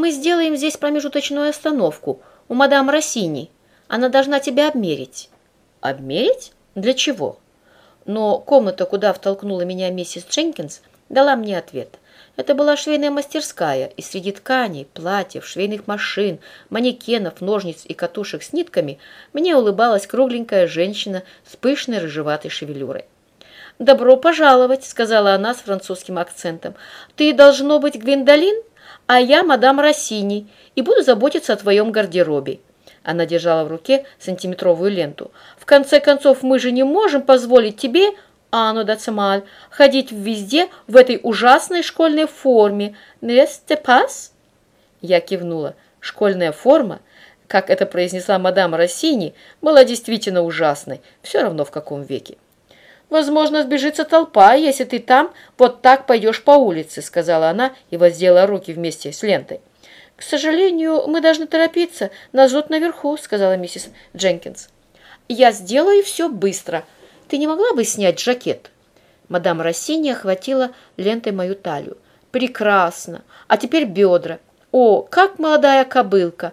Мы сделаем здесь промежуточную остановку у мадам Россини. Она должна тебя обмерить». «Обмерить? Для чего?» Но комната, куда втолкнула меня миссис Дженкинс, дала мне ответ. Это была швейная мастерская, и среди тканей, платьев, швейных машин, манекенов, ножниц и катушек с нитками мне улыбалась кругленькая женщина с пышной рыжеватой шевелюрой. «Добро пожаловать», — сказала она с французским акцентом. «Ты должно быть Гвиндолин, а я мадам Россини, и буду заботиться о твоем гардеробе». Она держала в руке сантиметровую ленту. «В конце концов, мы же не можем позволить тебе Анну Дацемаль, ходить везде в этой ужасной школьной форме. Несте пас?» Я кивнула. Школьная форма, как это произнесла мадам Россини, была действительно ужасной, все равно в каком веке. «Возможно, сбежится толпа, если ты там вот так пойдешь по улице», сказала она и воздела руки вместе с лентой. «К сожалению, мы должны торопиться. Нас ждут наверху», сказала миссис Дженкинс. «Я сделаю все быстро», ты не могла бы снять жакет?» Мадам Рассини охватила лентой мою талию. «Прекрасно! А теперь бедра. О, как молодая кобылка!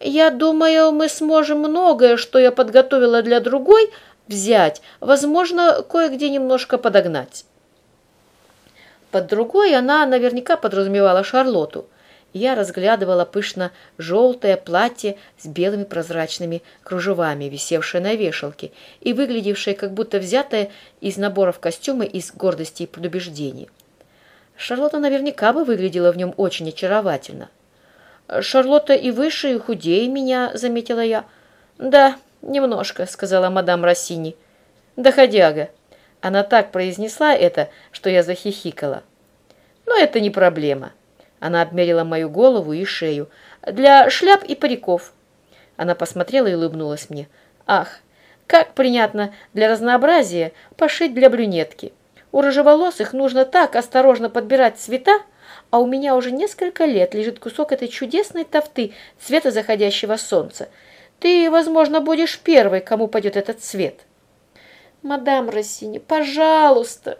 Я думаю, мы сможем многое, что я подготовила для другой, взять. Возможно, кое-где немножко подогнать». Под другой она наверняка подразумевала Шарлоту я разглядывала пышно-желтое платье с белыми прозрачными кружевами, висевшее на вешалке и выглядевшее как будто взятое из наборов костюма из гордости и предубеждений. Шарлотта наверняка бы выглядела в нем очень очаровательно. «Шарлотта и выше, и худее меня», — заметила я. «Да, немножко», — сказала мадам Рассини. «Доходяга». Она так произнесла это, что я захихикала. «Но это не проблема». Она обмерила мою голову и шею. «Для шляп и париков». Она посмотрела и улыбнулась мне. «Ах, как приятно для разнообразия пошить для брюнетки. У рыжеволосых нужно так осторожно подбирать цвета, а у меня уже несколько лет лежит кусок этой чудесной тофты цвета заходящего солнца. Ты, возможно, будешь первой, кому пойдет этот цвет». «Мадам Рассини, пожалуйста!»